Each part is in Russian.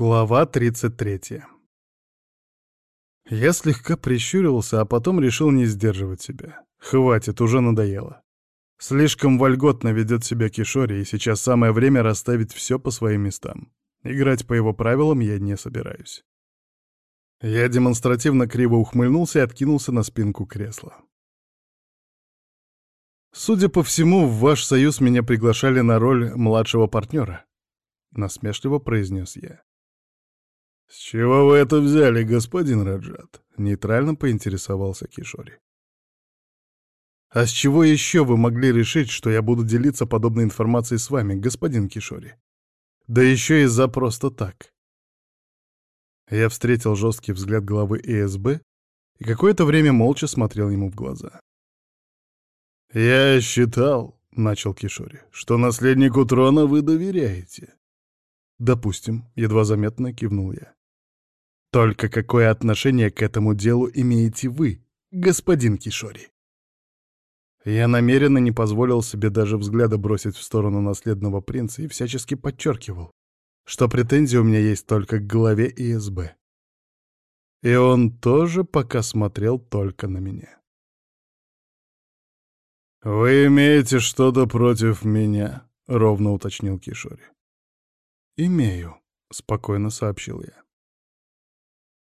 Глава 33 Я слегка прищурился, а потом решил не сдерживать себя. Хватит, уже надоело. Слишком вольготно ведет себя Кишори, и сейчас самое время расставить все по своим местам. Играть по его правилам я не собираюсь. Я демонстративно криво ухмыльнулся и откинулся на спинку кресла. Судя по всему, в ваш союз меня приглашали на роль младшего партнера. Насмешливо произнес я. «С чего вы это взяли, господин Раджат?» — нейтрально поинтересовался Кишори. «А с чего еще вы могли решить, что я буду делиться подобной информацией с вами, господин Кишори? Да еще и за просто так». Я встретил жесткий взгляд главы ИСБ и какое-то время молча смотрел ему в глаза. «Я считал, — начал Кишори, — что наследнику трона вы доверяете». «Допустим», — едва заметно кивнул я. Только какое отношение к этому делу имеете вы, господин Кишори? Я намеренно не позволил себе даже взгляда бросить в сторону наследного принца и всячески подчеркивал, что претензии у меня есть только к главе ИСБ. И он тоже пока смотрел только на меня. «Вы имеете что-то против меня?» — ровно уточнил Кишори. «Имею», — спокойно сообщил я.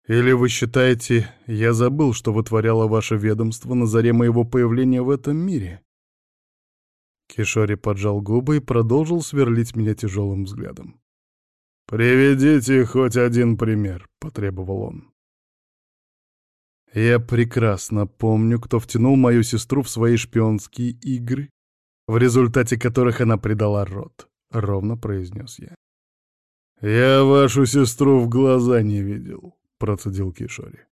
Или вы считаете, я забыл, что вытворяло ваше ведомство на заре моего появления в этом мире?» Кишори поджал губы и продолжил сверлить меня тяжелым взглядом. «Приведите хоть один пример», — потребовал он. «Я прекрасно помню, кто втянул мою сестру в свои шпионские игры, в результате которых она предала род», — ровно произнес я. «Я вашу сестру в глаза не видел», — процедил Кишори.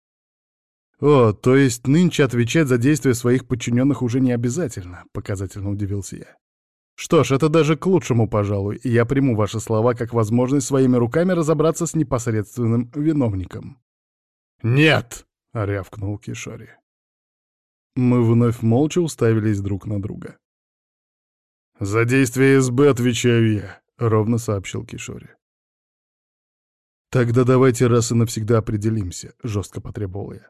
«О, то есть нынче отвечать за действия своих подчиненных уже не обязательно», — показательно удивился я. «Что ж, это даже к лучшему, пожалуй, я приму ваши слова как возможность своими руками разобраться с непосредственным виновником». «Нет!» — рявкнул Кишори. Мы вновь молча уставились друг на друга. «За действия СБ отвечаю я», — ровно сообщил Кишори. «Тогда давайте раз и навсегда определимся», — жестко потребовал я.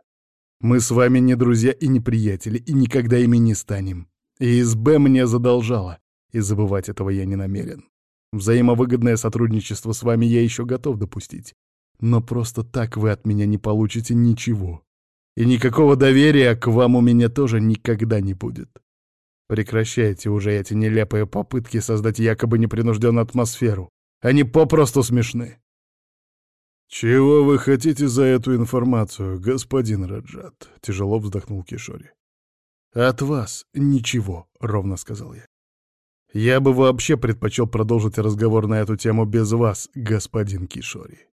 «Мы с вами не друзья и не приятели, и никогда ими не станем. И СБ мне задолжала, и забывать этого я не намерен. Взаимовыгодное сотрудничество с вами я еще готов допустить. Но просто так вы от меня не получите ничего. И никакого доверия к вам у меня тоже никогда не будет. Прекращайте уже эти нелепые попытки создать якобы непринужденную атмосферу. Они попросту смешны. «Чего вы хотите за эту информацию, господин Раджат?» — тяжело вздохнул Кишори. «От вас ничего», — ровно сказал я. «Я бы вообще предпочел продолжить разговор на эту тему без вас, господин Кишори».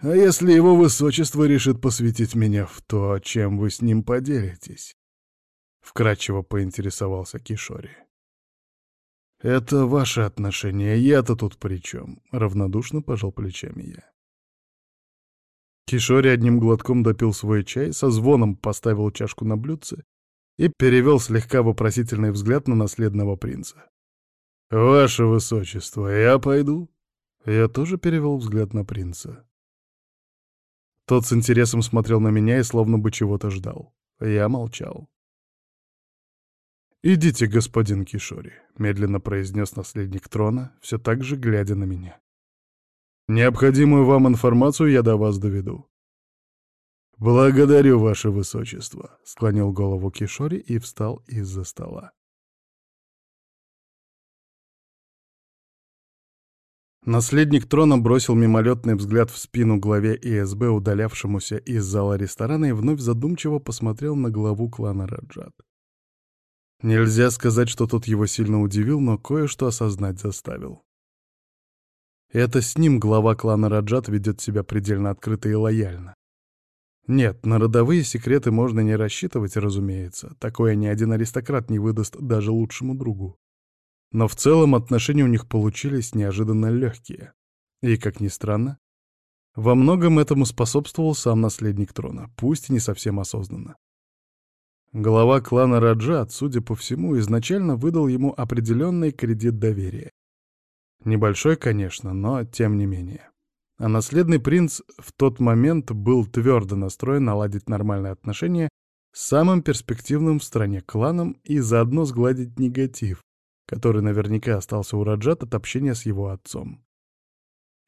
«А если его высочество решит посвятить меня в то, чем вы с ним поделитесь?» — вкратчиво поинтересовался Кишори. «Это ваши отношения, я-то тут при чем?» — равнодушно пожал плечами я. Кишори одним глотком допил свой чай, со звоном поставил чашку на блюдце и перевел слегка вопросительный взгляд на наследного принца. «Ваше высочество, я пойду?» Я тоже перевел взгляд на принца. Тот с интересом смотрел на меня и словно бы чего-то ждал. Я молчал. «Идите, господин Кишори», — медленно произнес наследник трона, все так же глядя на меня. «Необходимую вам информацию я до вас доведу». «Благодарю, ваше высочество», — склонил голову Кишори и встал из-за стола. Наследник трона бросил мимолетный взгляд в спину главе ИСБ, удалявшемуся из зала ресторана, и вновь задумчиво посмотрел на главу клана Раджат. Нельзя сказать, что тот его сильно удивил, но кое-что осознать заставил. Это с ним глава клана Раджат ведет себя предельно открыто и лояльно. Нет, на родовые секреты можно не рассчитывать, разумеется. Такое ни один аристократ не выдаст даже лучшему другу. Но в целом отношения у них получились неожиданно легкие. И, как ни странно, во многом этому способствовал сам наследник трона, пусть и не совсем осознанно. Глава клана Раджат, судя по всему, изначально выдал ему определенный кредит доверия. Небольшой, конечно, но тем не менее. А наследный принц в тот момент был твердо настроен наладить нормальные отношения с самым перспективным в стране кланом и заодно сгладить негатив, который наверняка остался у Раджат от общения с его отцом.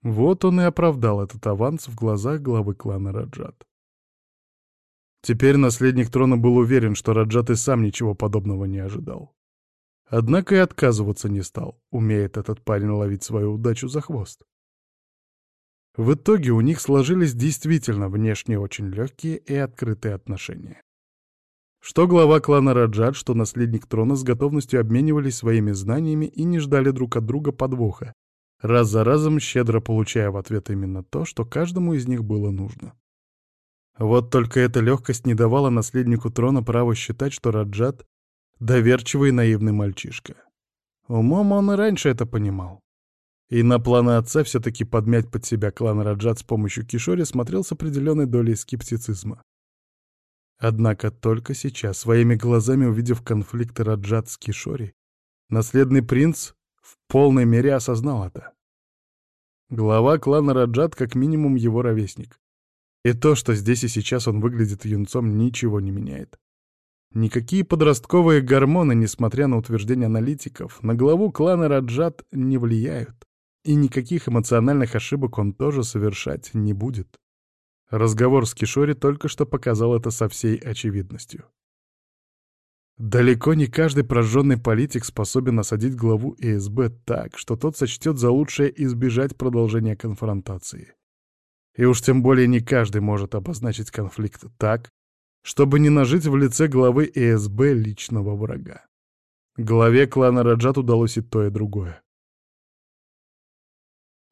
Вот он и оправдал этот аванс в глазах главы клана Раджат. Теперь наследник трона был уверен, что Раджат и сам ничего подобного не ожидал. Однако и отказываться не стал, умеет этот парень ловить свою удачу за хвост. В итоге у них сложились действительно внешне очень легкие и открытые отношения. Что глава клана Раджат, что наследник трона с готовностью обменивались своими знаниями и не ждали друг от друга подвоха, раз за разом щедро получая в ответ именно то, что каждому из них было нужно. Вот только эта легкость не давала наследнику трона права считать, что Раджат Доверчивый наивный мальчишка. Умом он и раньше это понимал. И на планы отца все-таки подмять под себя клан Раджат с помощью Кишори смотрел с определенной долей скептицизма. Однако только сейчас, своими глазами увидев конфликт Раджат с Кишори, наследный принц в полной мере осознал это. Глава клана Раджат как минимум его ровесник. И то, что здесь и сейчас он выглядит юнцом, ничего не меняет. Никакие подростковые гормоны, несмотря на утверждения аналитиков, на главу клана Раджат не влияют. И никаких эмоциональных ошибок он тоже совершать не будет. Разговор с Кишори только что показал это со всей очевидностью. Далеко не каждый прожженный политик способен осадить главу ИСБ так, что тот сочтет за лучшее избежать продолжения конфронтации. И уж тем более не каждый может обозначить конфликт так, чтобы не нажить в лице главы ЭСБ личного врага. Главе клана Раджат удалось и то, и другое.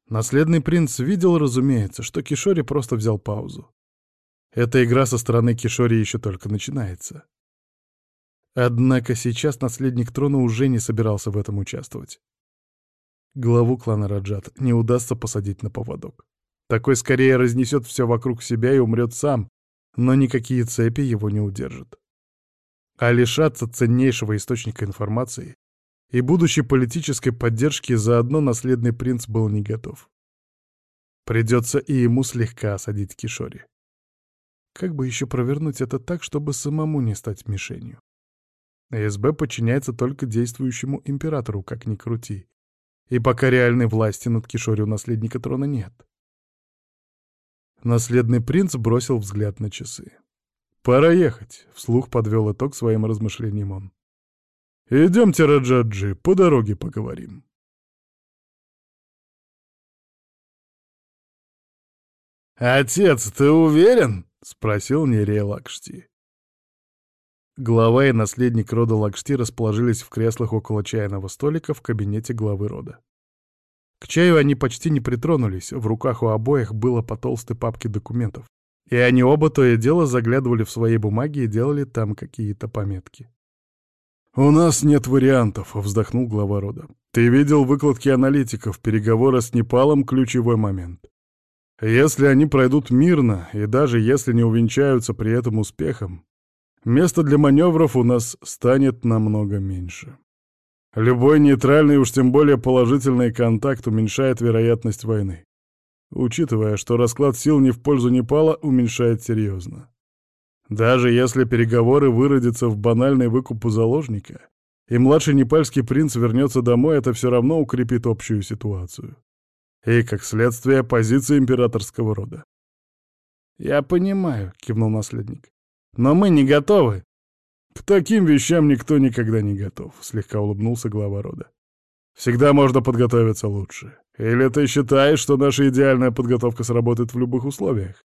Наследный принц видел, разумеется, что Кишори просто взял паузу. Эта игра со стороны Кишори еще только начинается. Однако сейчас наследник трона уже не собирался в этом участвовать. Главу клана Раджат не удастся посадить на поводок. Такой скорее разнесет все вокруг себя и умрет сам, но никакие цепи его не удержат. А лишаться ценнейшего источника информации и будущей политической поддержки заодно наследный принц был не готов. Придется и ему слегка осадить Кишори. Как бы еще провернуть это так, чтобы самому не стать мишенью? СБ подчиняется только действующему императору, как ни крути. И пока реальной власти над Кишори у наследника трона нет. Наследный принц бросил взгляд на часы. «Пора ехать», — вслух подвел итог своим размышлениям он. «Идемте, Раджаджи, по дороге поговорим». «Отец, ты уверен?» — спросил Нерей Лакшти. Глава и наследник рода Лакшти расположились в креслах около чайного столика в кабинете главы рода. К чаю они почти не притронулись, в руках у обоих было по толстой папке документов. И они оба то и дело заглядывали в свои бумаги и делали там какие-то пометки. «У нас нет вариантов», — вздохнул глава рода. «Ты видел выкладки аналитиков, переговоры с Непалом — ключевой момент. Если они пройдут мирно, и даже если не увенчаются при этом успехом, места для маневров у нас станет намного меньше». Любой нейтральный, уж тем более положительный контакт уменьшает вероятность войны. Учитывая, что расклад сил не в пользу Непала, уменьшает серьезно. Даже если переговоры выродятся в банальный выкуп у заложника, и младший непальский принц вернется домой, это все равно укрепит общую ситуацию. И, как следствие, позиции императорского рода. «Я понимаю», — кивнул наследник. «Но мы не готовы. «К таким вещам никто никогда не готов», — слегка улыбнулся глава рода. «Всегда можно подготовиться лучше. Или ты считаешь, что наша идеальная подготовка сработает в любых условиях?»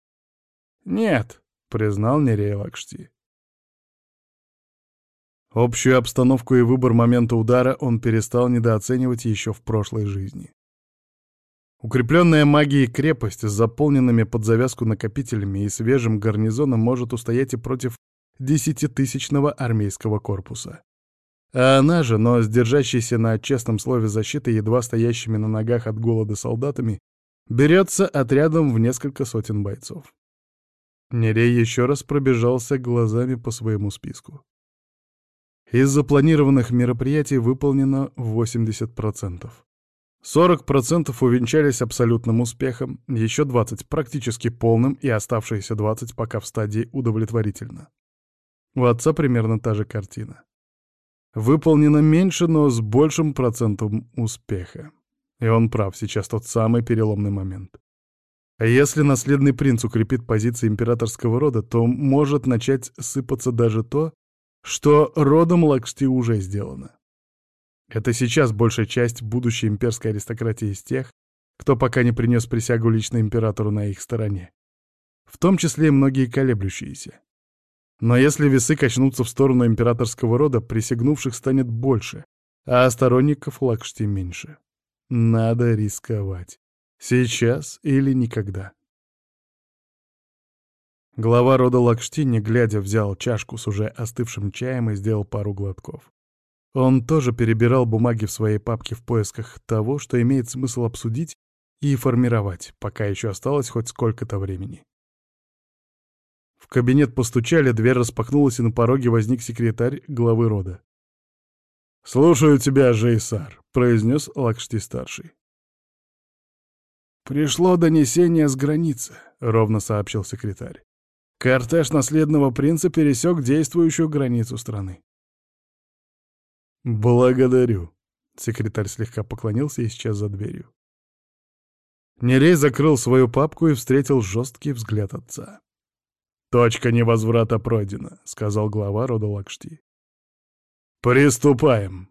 «Нет», — признал Нерей Лакшти. Общую обстановку и выбор момента удара он перестал недооценивать еще в прошлой жизни. Укрепленная магией крепость с заполненными под завязку накопителями и свежим гарнизоном может устоять и против десятитысячного армейского корпуса. А она же, но сдержащаяся на честном слове защиты, едва стоящими на ногах от голода солдатами, берется отрядом в несколько сотен бойцов. Нерей еще раз пробежался глазами по своему списку. Из запланированных мероприятий выполнено 80%. 40% увенчались абсолютным успехом, еще 20% практически полным и оставшиеся 20% пока в стадии удовлетворительно. У отца примерно та же картина. Выполнено меньше, но с большим процентом успеха. И он прав, сейчас тот самый переломный момент. А если наследный принц укрепит позиции императорского рода, то может начать сыпаться даже то, что родом Лакшти уже сделано. Это сейчас большая часть будущей имперской аристократии из тех, кто пока не принес присягу лично императору на их стороне. В том числе и многие колеблющиеся. Но если весы качнутся в сторону императорского рода, присягнувших станет больше, а сторонников Лакшти меньше. Надо рисковать. Сейчас или никогда. Глава рода Лакшти, не глядя, взял чашку с уже остывшим чаем и сделал пару глотков. Он тоже перебирал бумаги в своей папке в поисках того, что имеет смысл обсудить и формировать, пока еще осталось хоть сколько-то времени. Кабинет постучали, дверь распахнулась, и на пороге возник секретарь главы рода. «Слушаю тебя, Жейсар», — произнес Лакшти-старший. «Пришло донесение с границы», — ровно сообщил секретарь. «Кортеж наследного принца пересек действующую границу страны». «Благодарю», — секретарь слегка поклонился и исчез за дверью. Нерей закрыл свою папку и встретил жесткий взгляд отца. «Точка невозврата пройдена», — сказал глава рода Лакшти. «Приступаем!»